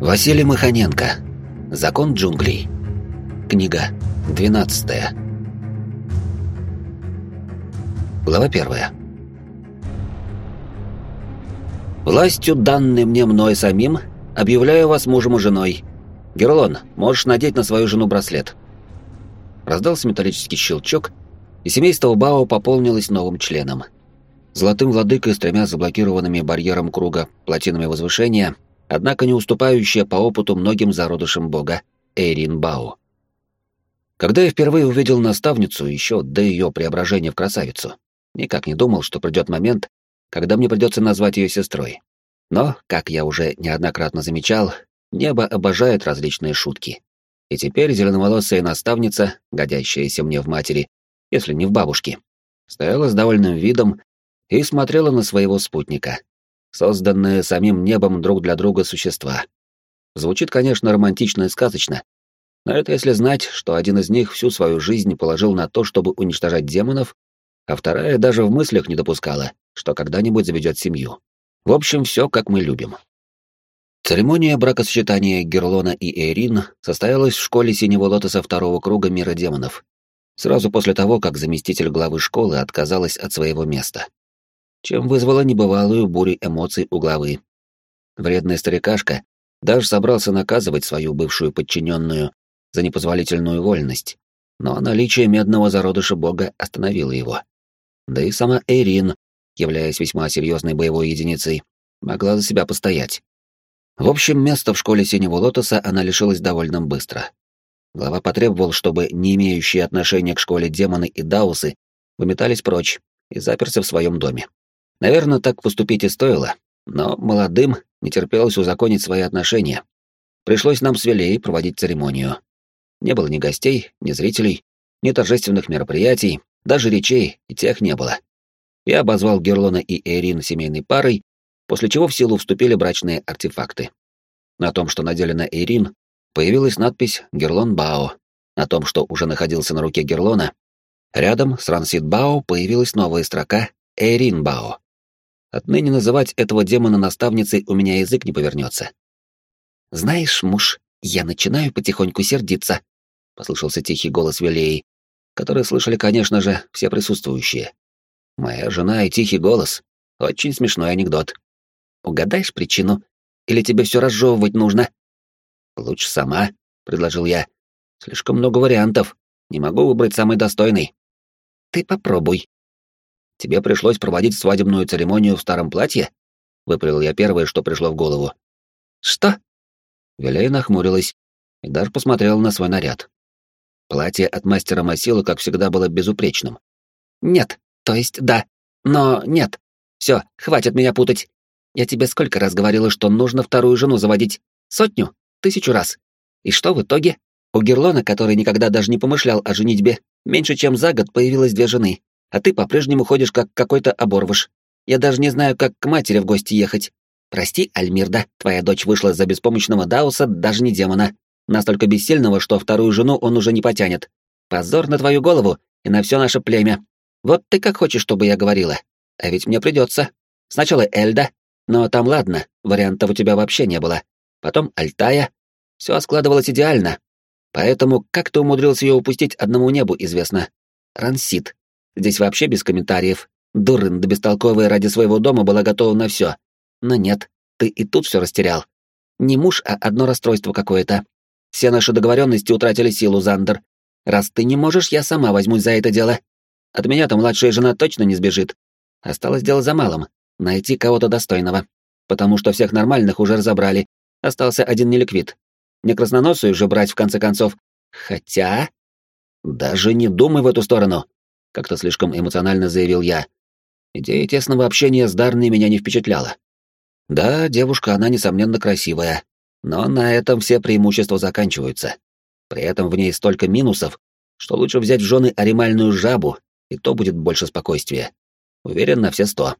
Василий Маханенко. Закон джунглей. Книга 12. Глава 1. Властью, данной мне мной самим, объявляю вас мужем и женой. Герлон, можешь надеть на свою жену браслет. Раздался металлический щелчок, и семейство Бао пополнилось новым членом. Золотым владыкой с тремя заблокированными барьером круга плотинами возвышения — однако не уступающая по опыту многим зародышам бога Эйрин Бао. Когда я впервые увидел наставницу еще до ее преображения в красавицу, никак не думал, что придет момент, когда мне придется назвать ее сестрой. Но, как я уже неоднократно замечал, небо обожает различные шутки. И теперь зеленоволосая наставница, годящаяся мне в матери, если не в бабушке, стояла с довольным видом и смотрела на своего спутника, созданные самим небом друг для друга существа. Звучит, конечно, романтично и сказочно, но это если знать, что один из них всю свою жизнь положил на то, чтобы уничтожать демонов, а вторая даже в мыслях не допускала, что когда-нибудь заведет семью. В общем, все как мы любим. Церемония бракосочетания Герлона и Эйрин состоялась в школе Синего Лотоса второго круга мира демонов, сразу после того, как заместитель главы школы отказалась от своего места чем вызвало небывалую бурю эмоций у главы. Вредный старикашка даже собрался наказывать свою бывшую подчиненную за непозволительную вольность, но наличие медного зародыша бога остановило его. Да и сама Эрин, являясь весьма серьезной боевой единицей, могла за себя постоять. В общем, место в школе Синего Лотоса она лишилась довольно быстро. Глава потребовал, чтобы не имеющие отношения к школе демоны и даусы выметались прочь и заперся в своем доме. Наверное, так поступить и стоило, но молодым не терпелось узаконить свои отношения. Пришлось нам с Велей проводить церемонию. Не было ни гостей, ни зрителей, ни торжественных мероприятий, даже речей и тех не было. Я обозвал Герлона и Эрин семейной парой, после чего в силу вступили брачные артефакты. На том, что надели на Эрин, появилась надпись «Герлон Бао». На том, что уже находился на руке Герлона, рядом с Рансит Бао появилась новая строка «Эрин Бао». Отныне называть этого демона наставницей у меня язык не повернется. «Знаешь, муж, я начинаю потихоньку сердиться», — послышался тихий голос Велеи, который слышали, конечно же, все присутствующие. «Моя жена и тихий голос. Очень смешной анекдот. Угадаешь причину? Или тебе все разжевывать нужно?» «Лучше сама», — предложил я. «Слишком много вариантов. Не могу выбрать самый достойный». «Ты попробуй», Тебе пришлось проводить свадебную церемонию в старом платье? Выпалил я первое, что пришло в голову. Что? Виляя нахмурилась и даже посмотрела на свой наряд. Платье от мастера Масила, как всегда, было безупречным. Нет, то есть да, но нет. Все, хватит меня путать. Я тебе сколько раз говорила, что нужно вторую жену заводить? Сотню? Тысячу раз. И что в итоге? У Герлона, который никогда даже не помышлял о женитьбе, меньше чем за год появилось две жены, а ты по-прежнему ходишь как какой-то оборвыш. Я даже не знаю, как к матери в гости ехать. Прости, Альмирда, твоя дочь вышла за беспомощного Дауса, даже не демона. Настолько бессильного, что вторую жену он уже не потянет. Позор на твою голову и на все наше племя. Вот ты как хочешь, чтобы я говорила. А ведь мне придется. Сначала Эльда, но там ладно, вариантов у тебя вообще не было. Потом Альтая. Все складывалось идеально. Поэтому как ты умудрился ее упустить одному небу известно. Рансит. Здесь вообще без комментариев. Дурын да бестолковая ради своего дома была готова на все. Но нет, ты и тут все растерял. Не муж, а одно расстройство какое-то. Все наши договоренности утратили силу, Зандер. Раз ты не можешь, я сама возьмусь за это дело. От меня-то младшая жена точно не сбежит. Осталось дело за малым — найти кого-то достойного. Потому что всех нормальных уже разобрали. Остался один неликвид. Не красноносую же брать, в конце концов. Хотя... Даже не думай в эту сторону как-то слишком эмоционально заявил я. Идея тесного общения с Дарной меня не впечатляла. Да, девушка, она, несомненно, красивая, но на этом все преимущества заканчиваются. При этом в ней столько минусов, что лучше взять в жены аримальную жабу, и то будет больше спокойствия. Уверен на все сто.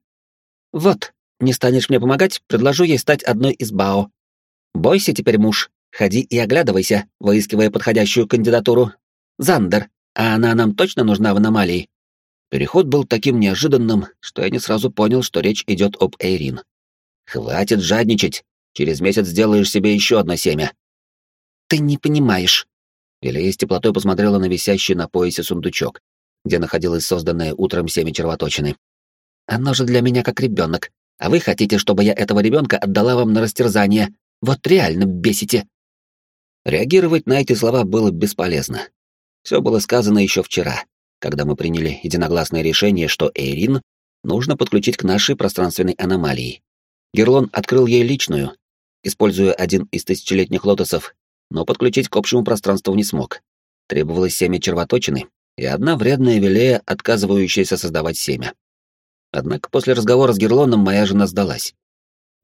Вот, не станешь мне помогать, предложу ей стать одной из Бао. Бойся теперь, муж, ходи и оглядывайся, выискивая подходящую кандидатуру. Зандер, а она нам точно нужна в аномалии? Переход был таким неожиданным, что я не сразу понял, что речь идет об Эйрин. Хватит жадничать. Через месяц сделаешь себе еще одно семя». «Ты не понимаешь». Велия с теплотой посмотрела на висящий на поясе сундучок, где находилось созданное утром семя червоточины. «Оно же для меня как ребенок, а вы хотите, чтобы я этого ребенка отдала вам на растерзание. Вот реально бесите». Реагировать на эти слова было бесполезно. Все было сказано еще вчера, когда мы приняли единогласное решение, что Эйрин нужно подключить к нашей пространственной аномалии. Герлон открыл ей личную, используя один из тысячелетних лотосов, но подключить к общему пространству не смог. Требовалось семя червоточины и одна вредная велея, отказывающаяся создавать семя. Однако после разговора с Герлоном моя жена сдалась.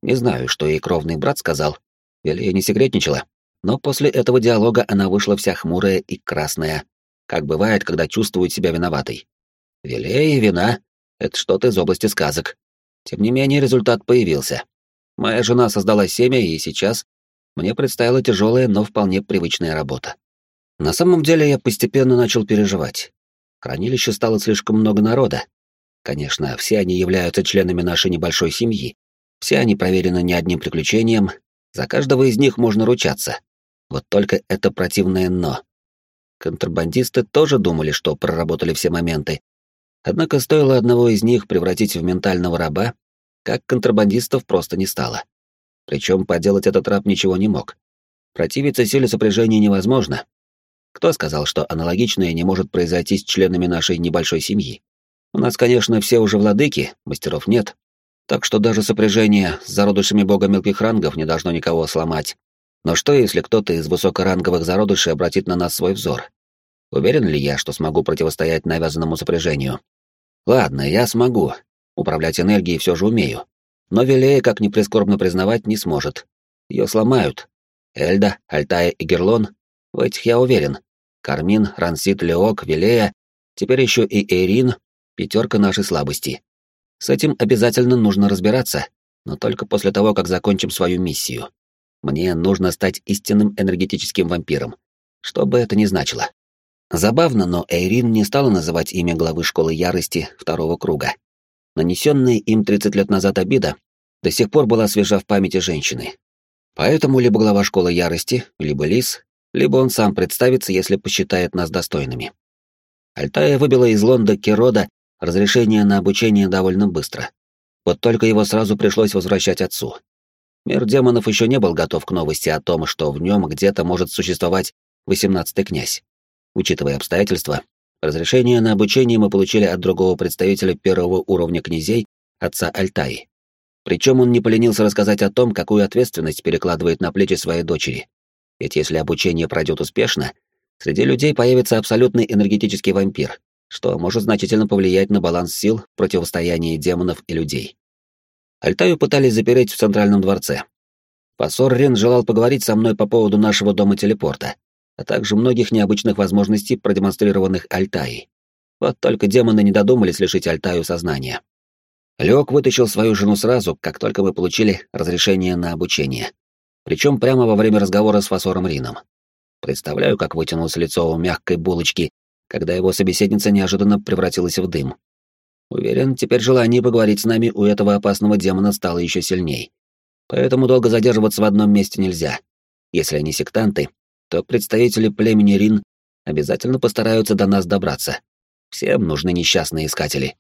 Не знаю, что ей кровный брат сказал, Велея не секретничала, но после этого диалога она вышла вся хмурая и красная, как бывает, когда чувствует себя виноватой. Велея и вина — это что-то из области сказок. Тем не менее, результат появился. Моя жена создала семя, и сейчас мне предстояла тяжелая, но вполне привычная работа. На самом деле я постепенно начал переживать. Хранилище стало слишком много народа. Конечно, все они являются членами нашей небольшой семьи. Все они проверены не одним приключением, за каждого из них можно ручаться. Вот только это противное «но». Контрабандисты тоже думали, что проработали все моменты. Однако стоило одного из них превратить в ментального раба, как контрабандистов просто не стало. Причем поделать этот раб ничего не мог. Противиться силе сопряжения невозможно. Кто сказал, что аналогичное не может произойти с членами нашей небольшой семьи? У нас, конечно, все уже владыки, мастеров нет. Так что даже сопряжение с зародышами бога мелких рангов не должно никого сломать. Но что, если кто-то из высокоранговых зародышей обратит на нас свой взор? Уверен ли я, что смогу противостоять навязанному сопряжению? Ладно, я смогу. Управлять энергией все же умею. Но Велея, как ни прискорбно признавать, не сможет. Ее сломают. Эльда, Альтая и Герлон, в этих я уверен. Кармин, Рансит, Леок, Велея, теперь еще и Эйрин — пятерка нашей слабости. С этим обязательно нужно разбираться, но только после того, как закончим свою миссию. Мне нужно стать истинным энергетическим вампиром, что бы это ни значило. Забавно, но Эйрин не стала называть имя главы школы ярости второго круга. Нанесенная им 30 лет назад обида до сих пор была свежа в памяти женщины. Поэтому либо глава школы ярости, либо Лис, либо он сам представится, если посчитает нас достойными. Альтая выбила из Лонда Кирода разрешение на обучение довольно быстро. Вот только его сразу пришлось возвращать отцу. Мир демонов еще не был готов к новости о том, что в нем где-то может существовать восемнадцатый князь. Учитывая обстоятельства, разрешение на обучение мы получили от другого представителя первого уровня князей, отца Альтаи. Причем он не поленился рассказать о том, какую ответственность перекладывает на плечи своей дочери. Ведь если обучение пройдет успешно, среди людей появится абсолютный энергетический вампир, что может значительно повлиять на баланс сил в демонов и людей. Альтаю пытались запереть в Центральном дворце. Пасор Рен желал поговорить со мной по поводу нашего дома телепорта, а также многих необычных возможностей, продемонстрированных Альтаей. Вот только демоны не додумались лишить Альтаю сознания. Леок вытащил свою жену сразу, как только мы получили разрешение на обучение. Причем прямо во время разговора с Фасором Рином. Представляю, как вытянулось лицо у мягкой булочки, когда его собеседница неожиданно превратилась в дым. Уверен, теперь желание поговорить с нами у этого опасного демона стало еще сильней. Поэтому долго задерживаться в одном месте нельзя. Если они сектанты, то представители племени Рин обязательно постараются до нас добраться. Всем нужны несчастные искатели.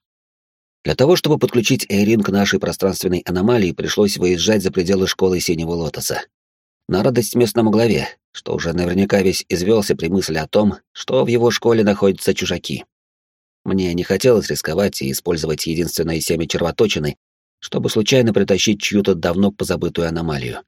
Для того, чтобы подключить Эйрин к нашей пространственной аномалии, пришлось выезжать за пределы школы Синего Лотоса. На радость местному главе, что уже наверняка весь извелся при мысли о том, что в его школе находятся чужаки. Мне не хотелось рисковать и использовать единственное семя червоточины, чтобы случайно притащить чью-то давно позабытую аномалию.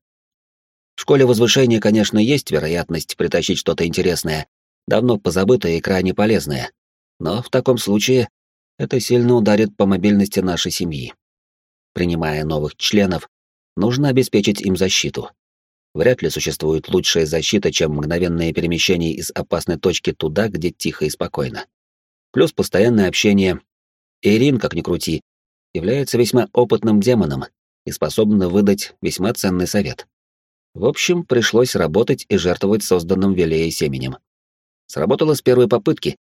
В школе возвышения, конечно, есть вероятность притащить что-то интересное, давно позабытое и крайне полезное, но в таком случае это сильно ударит по мобильности нашей семьи. Принимая новых членов, нужно обеспечить им защиту. Вряд ли существует лучшая защита, чем мгновенное перемещение из опасной точки туда, где тихо и спокойно плюс постоянное общение. Ирин, как ни крути, является весьма опытным демоном и способна выдать весьма ценный совет. В общем, пришлось работать и жертвовать созданным Велеей семенем. Сработало с первой попытки.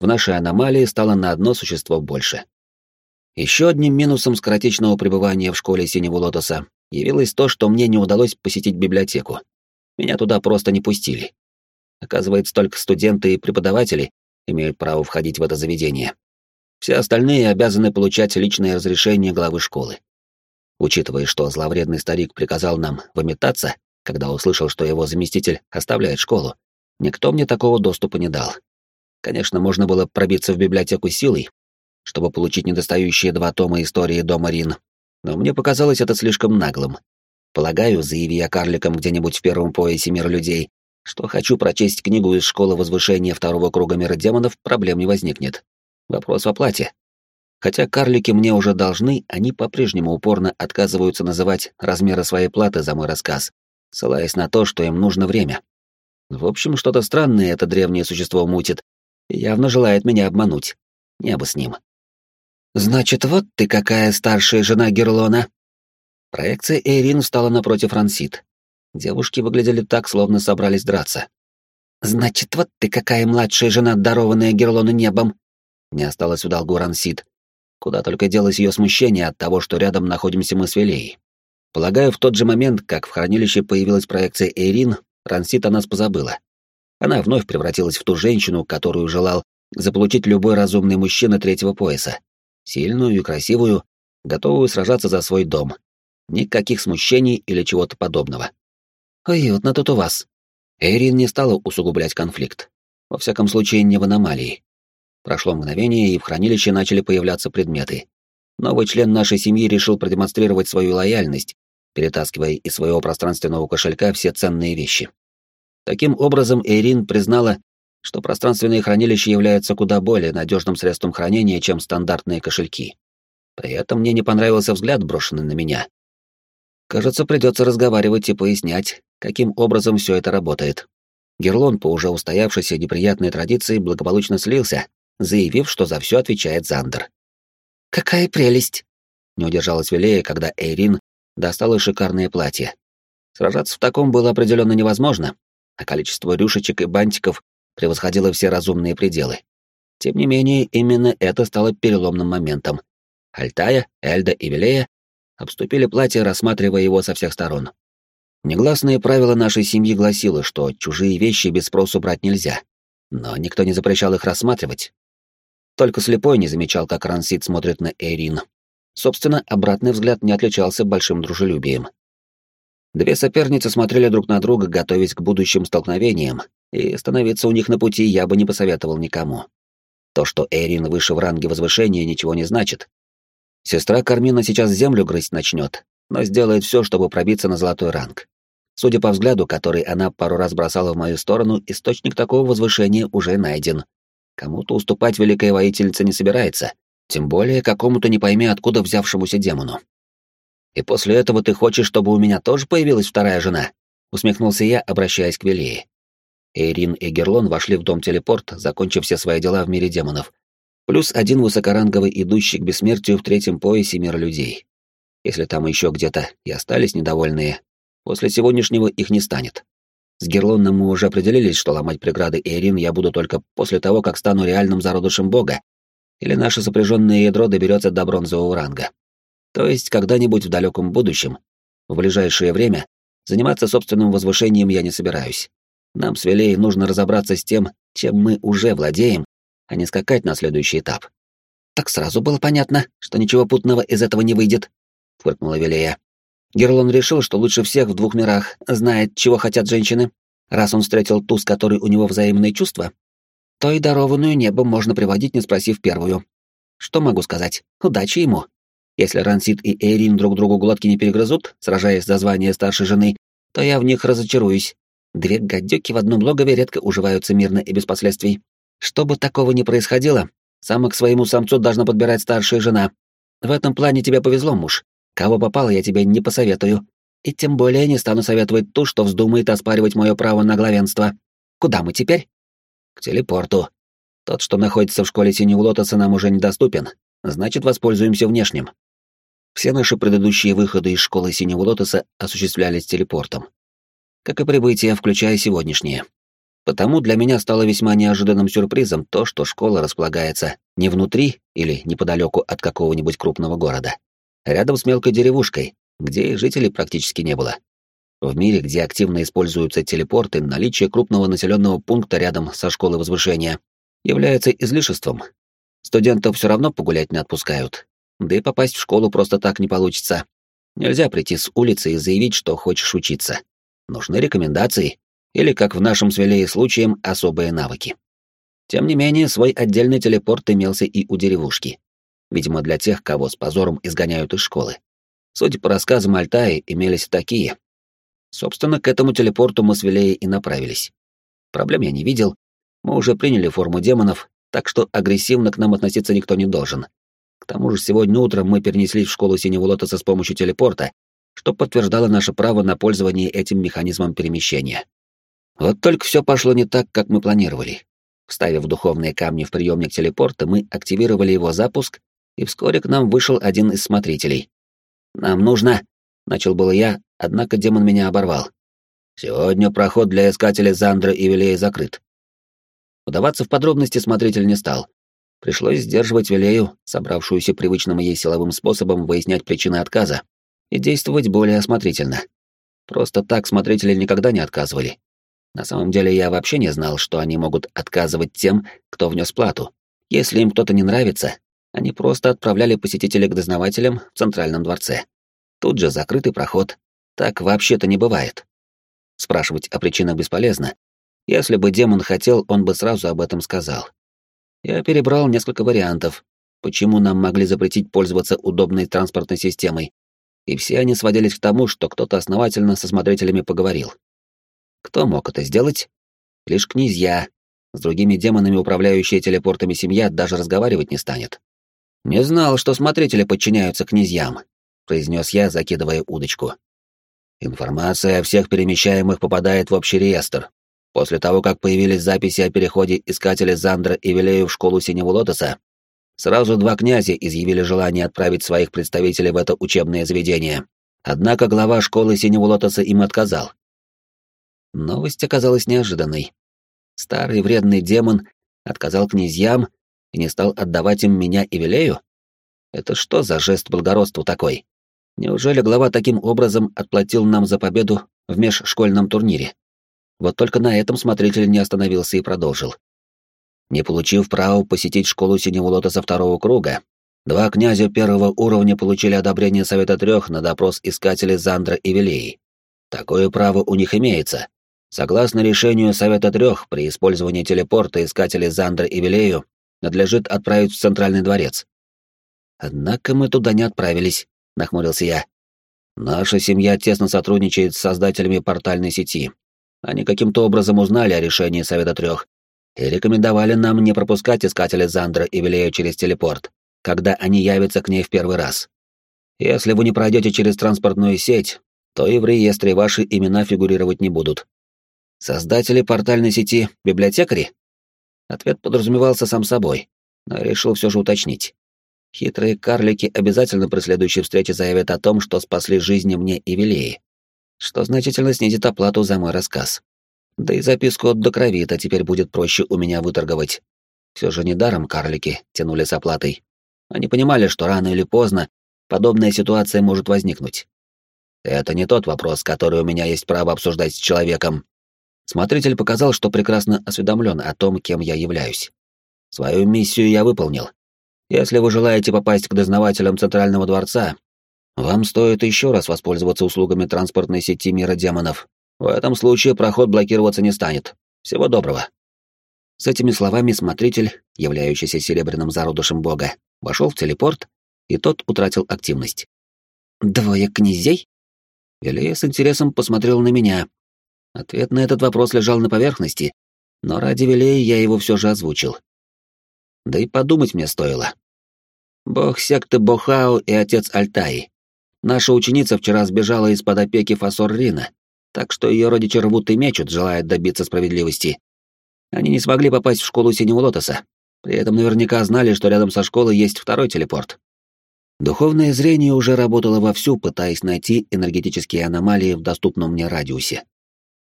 В нашей аномалии стало на одно существо больше. Еще одним минусом скоротечного пребывания в школе Синего Лотоса явилось то, что мне не удалось посетить библиотеку. Меня туда просто не пустили. Оказывается, только студенты и преподаватели имеют право входить в это заведение. Все остальные обязаны получать личное разрешение главы школы. Учитывая, что зловредный старик приказал нам выметаться, когда услышал, что его заместитель оставляет школу, никто мне такого доступа не дал. Конечно, можно было пробиться в библиотеку силой, чтобы получить недостающие два тома истории дома Рин, но мне показалось это слишком наглым. Полагаю, заяви я карликам где-нибудь в первом поясе мира людей, что хочу прочесть книгу из школы возвышения второго круга мира демонов, проблем не возникнет. Вопрос в оплате. Хотя карлики мне уже должны, они по-прежнему упорно отказываются называть размеры своей платы за мой рассказ, ссылаясь на то, что им нужно время. В общем, что-то странное это древнее существо мутит, и явно желает меня обмануть. Небо с ним. «Значит, вот ты какая старшая жена Герлона!» Проекция Эйрин встала напротив Рансит. Девушки выглядели так, словно собрались драться. «Значит, вот ты какая младшая жена, дарованная Герлону небом!» Не осталось в долгу Рансит. Куда только делось ее смущение от того, что рядом находимся мы с Велеей. Полагаю, в тот же момент, как в хранилище появилась проекция Эйрин, Рансит о нас позабыла. Она вновь превратилась в ту женщину, которую желал заполучить любой разумный мужчина третьего пояса сильную и красивую, готовую сражаться за свой дом. Никаких смущений или чего-то подобного. Уютно тут у вас. Эйрин не стала усугублять конфликт. Во всяком случае, не в аномалии. Прошло мгновение, и в хранилище начали появляться предметы. Новый член нашей семьи решил продемонстрировать свою лояльность, перетаскивая из своего пространственного кошелька все ценные вещи. Таким образом, Эйрин признала, что пространственные хранилища являются куда более надежным средством хранения, чем стандартные кошельки. При этом мне не понравился взгляд, брошенный на меня. Кажется, придется разговаривать и пояснять, каким образом все это работает. Герлон по уже устоявшейся неприятной традиции благополучно слился, заявив, что за все отвечает Зандер. «Какая прелесть!» — не удержалась Вилея, когда Эйрин достала шикарное платье. Сражаться в таком было определенно невозможно, а количество рюшечек и бантиков превосходило все разумные пределы. Тем не менее, именно это стало переломным моментом. Альтая, Эльда и Вилея обступили платье, рассматривая его со всех сторон. Негласное правило нашей семьи гласило, что чужие вещи без спросу брать нельзя, но никто не запрещал их рассматривать. Только слепой не замечал, как Рансит смотрит на Эйрин. Собственно, обратный взгляд не отличался большим дружелюбием. Две соперницы смотрели друг на друга, готовясь к будущим столкновениям, и становиться у них на пути я бы не посоветовал никому. То, что Эрин выше в ранге возвышения, ничего не значит. Сестра Кармина сейчас землю грызть начнет, но сделает все, чтобы пробиться на золотой ранг. Судя по взгляду, который она пару раз бросала в мою сторону, источник такого возвышения уже найден. Кому-то уступать великая воительница не собирается, тем более какому-то не пойми откуда взявшемуся демону. «И после этого ты хочешь, чтобы у меня тоже появилась вторая жена?» — усмехнулся я, обращаясь к Велии. Эйрин и Герлон вошли в дом-телепорт, закончив все свои дела в мире демонов. Плюс один высокоранговый идущий к бессмертию в третьем поясе мира людей. Если там еще где-то и остались недовольные, после сегодняшнего их не станет. С Герлоном мы уже определились, что ломать преграды Эйрин я буду только после того, как стану реальным зародышем бога, или наше сопряженное ядро доберется до бронзового ранга. То есть когда-нибудь в далеком будущем, в ближайшее время, заниматься собственным возвышением я не собираюсь. Нам с Велеей нужно разобраться с тем, чем мы уже владеем, а не скакать на следующий этап. Так сразу было понятно, что ничего путного из этого не выйдет, фыркнула Велея. Герлон решил, что лучше всех в двух мирах знает, чего хотят женщины. Раз он встретил ту, с которой у него взаимные чувства, то и дарованную небом можно приводить, не спросив первую. Что могу сказать? Удачи ему. Если Рансит и Эйрин друг другу глотки не перегрызут, сражаясь за звание старшей жены, то я в них разочаруюсь. Две гадюки в одном логове редко уживаются мирно и без последствий. Что бы такого ни происходило, самок своему самцу должна подбирать старшая жена. В этом плане тебе повезло, муж. Кого попало, я тебе не посоветую. И тем более не стану советовать ту, что вздумает оспаривать мое право на главенство. Куда мы теперь? К телепорту. Тот, что находится в школе Синего Лотоса, нам уже недоступен. Значит, воспользуемся внешним. Все наши предыдущие выходы из школы Синего Лотоса осуществлялись телепортом как и прибытие, включая сегодняшнее. Потому для меня стало весьма неожиданным сюрпризом то, что школа располагается не внутри или неподалеку от какого-нибудь крупного города, а рядом с мелкой деревушкой, где и жителей практически не было. В мире, где активно используются телепорты, наличие крупного населенного пункта рядом со школой возвышения является излишеством. Студентов все равно погулять не отпускают, да и попасть в школу просто так не получится. Нельзя прийти с улицы и заявить, что хочешь учиться. Нужны рекомендации или, как в нашем с Вилее случае, особые навыки. Тем не менее, свой отдельный телепорт имелся и у деревушки. Видимо, для тех, кого с позором изгоняют из школы. Судя по рассказам Альтаи, имелись такие. Собственно, к этому телепорту мы с Вилеей и направились. Проблем я не видел. Мы уже приняли форму демонов, так что агрессивно к нам относиться никто не должен. К тому же сегодня утром мы перенеслись в школу Синего Лотоса с помощью телепорта, что подтверждало наше право на пользование этим механизмом перемещения. Вот только все пошло не так, как мы планировали. Вставив духовные камни в приемник телепорта, мы активировали его запуск, и вскоре к нам вышел один из смотрителей. «Нам нужно...» — начал было я, однако демон меня оборвал. «Сегодня проход для искателей Зандра и Вилея закрыт». Удаваться в подробности смотритель не стал. Пришлось сдерживать Вилею, собравшуюся привычным ей силовым способом выяснять причины отказа, и действовать более осмотрительно. Просто так смотрители никогда не отказывали. На самом деле я вообще не знал, что они могут отказывать тем, кто внес плату. Если им кто-то не нравится, они просто отправляли посетителей к дознавателям в Центральном дворце. Тут же закрытый проход. Так вообще-то не бывает. Спрашивать о причинах бесполезно. Если бы демон хотел, он бы сразу об этом сказал. Я перебрал несколько вариантов, почему нам могли запретить пользоваться удобной транспортной системой, и все они сводились к тому, что кто-то основательно со смотрителями поговорил. Кто мог это сделать? Лишь князья. С другими демонами, управляющие телепортами семья, даже разговаривать не станет. «Не знал, что смотрители подчиняются князьям», — произнес я, закидывая удочку. «Информация о всех перемещаемых попадает в общий реестр. После того, как появились записи о переходе искателя Зандра и Вилею в школу Синего Лотоса, сразу два князя изъявили желание отправить своих представителей в это учебное заведение. Однако глава школы Синего Лотоса им отказал. Новость оказалась неожиданной. Старый вредный демон отказал князьям и не стал отдавать им меня и Вилею? Это что за жест благородства такой? Неужели глава таким образом отплатил нам за победу в межшкольном турнире? Вот только на этом смотритель не остановился и продолжил. Не получив права посетить школу Синего Лотоса второго круга, два князя первого уровня получили одобрение Совета Трех на допрос искателей Зандра и Вилеи. Такое право у них имеется, Согласно решению Совета Трех, при использовании телепорта искатели Зандра и Вилею надлежит отправить в Центральный дворец. Однако мы туда не отправились, нахмурился я. Наша семья тесно сотрудничает с создателями портальной сети. Они каким-то образом узнали о решении Совета Трех и рекомендовали нам не пропускать искателя Зандра и Вилею через телепорт, когда они явятся к ней в первый раз. Если вы не пройдете через транспортную сеть, то и в реестре ваши имена фигурировать не будут. Создатели портальной сети — библиотекари? Ответ подразумевался сам собой, но решил все же уточнить. Хитрые карлики обязательно при следующей встрече заявят о том, что спасли жизни мне и Вилеи, что значительно снизит оплату за мой рассказ. Да и записку от Докровита теперь будет проще у меня выторговать. Все же недаром карлики тянули с оплатой. Они понимали, что рано или поздно подобная ситуация может возникнуть. Это не тот вопрос, который у меня есть право обсуждать с человеком, Смотритель показал, что прекрасно осведомлен о том, кем я являюсь. Свою миссию я выполнил. Если вы желаете попасть к дознавателям Центрального дворца, вам стоит еще раз воспользоваться услугами транспортной сети мира демонов. В этом случае проход блокироваться не станет. Всего доброго. С этими словами смотритель, являющийся серебряным зародышем бога, вошел в телепорт, и тот утратил активность. «Двое князей?» Велия с интересом посмотрел на меня, Ответ на этот вопрос лежал на поверхности, но ради Вилея я его все же озвучил. Да и подумать мне стоило. Бог секты Бохао и отец Альтаи. Наша ученица вчера сбежала из-под опеки Фасор Рина, так что ее родичи рвут и мечут, желая добиться справедливости. Они не смогли попасть в школу Синего Лотоса, при этом наверняка знали, что рядом со школой есть второй телепорт. Духовное зрение уже работало вовсю, пытаясь найти энергетические аномалии в доступном мне радиусе.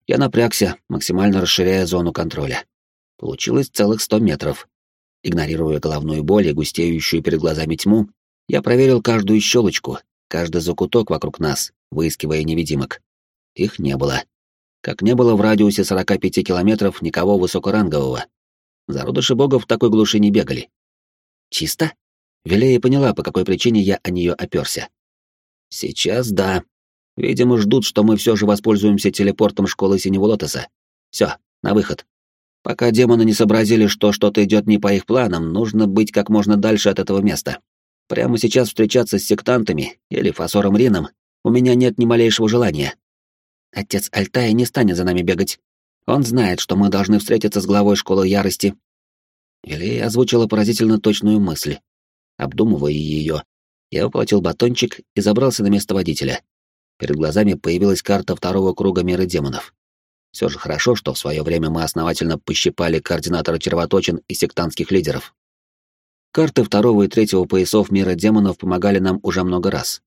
Я напрягся, максимально расширяя зону контроля. Получилось целых сто метров. Игнорируя головную боль и густеющую перед глазами тьму, я проверил каждую щелочку, каждый закуток вокруг нас, выискивая невидимок. Их не было. Как не было в радиусе 45 километров никого высокорангового. Зародыши богов в такой глуши не бегали. Чисто? Велея поняла, по какой причине я о нее оперся. Сейчас да. Видимо, ждут, что мы все же воспользуемся телепортом школы Синего Лотоса. Все, на выход. Пока демоны не сообразили, что что-то идет не по их планам, нужно быть как можно дальше от этого места. Прямо сейчас встречаться с сектантами или фасором Рином у меня нет ни малейшего желания. Отец Альтая не станет за нами бегать. Он знает, что мы должны встретиться с главой школы ярости. Или озвучила поразительно точную мысль. Обдумывая ее, я воплотил батончик и забрался на место водителя. Перед глазами появилась карта второго круга мира демонов. Все же хорошо, что в свое время мы основательно пощипали координатора червоточин и сектантских лидеров. Карты второго и третьего поясов мира демонов помогали нам уже много раз.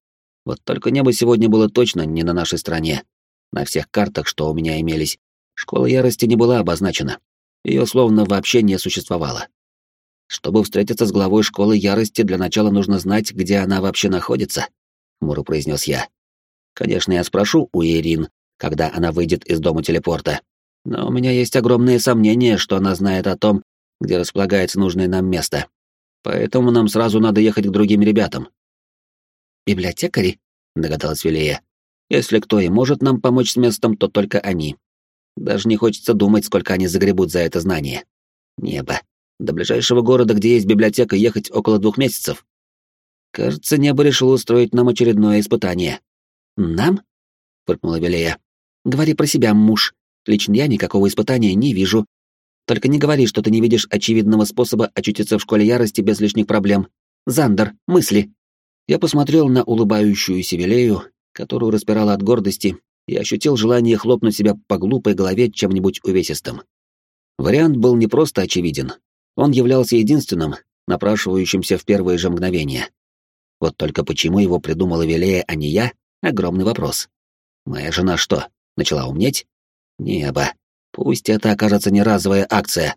Вот только небо сегодня было точно не на нашей стороне. На всех картах, что у меня имелись, школа ярости не была обозначена. Ее словно вообще не существовало. Чтобы встретиться с главой школы ярости, для начала нужно знать, где она вообще находится, — хмуро произнес я. Конечно, я спрошу у Ирин, когда она выйдет из дома телепорта. Но у меня есть огромные сомнения, что она знает о том, где располагается нужное нам место. Поэтому нам сразу надо ехать к другим ребятам. «Библиотекари?» — догадалась Вилея. «Если кто и может нам помочь с местом, то только они. Даже не хочется думать, сколько они загребут за это знание. Небо. До ближайшего города, где есть библиотека, ехать около двух месяцев. Кажется, небо решило устроить нам очередное испытание. «Нам?» — фыркнула Велея. «Говори про себя, муж. Лично я никакого испытания не вижу. Только не говори, что ты не видишь очевидного способа очутиться в школе ярости без лишних проблем. Зандер, мысли!» Я посмотрел на улыбающуюся Велею, которую распирала от гордости, и ощутил желание хлопнуть себя по глупой голове чем-нибудь увесистым. Вариант был не просто очевиден. Он являлся единственным, напрашивающимся в первые же мгновения. Вот только почему его придумала Велея, а не я, Огромный вопрос. Моя жена что, начала умнеть? Небо. Пусть это окажется не разовая акция.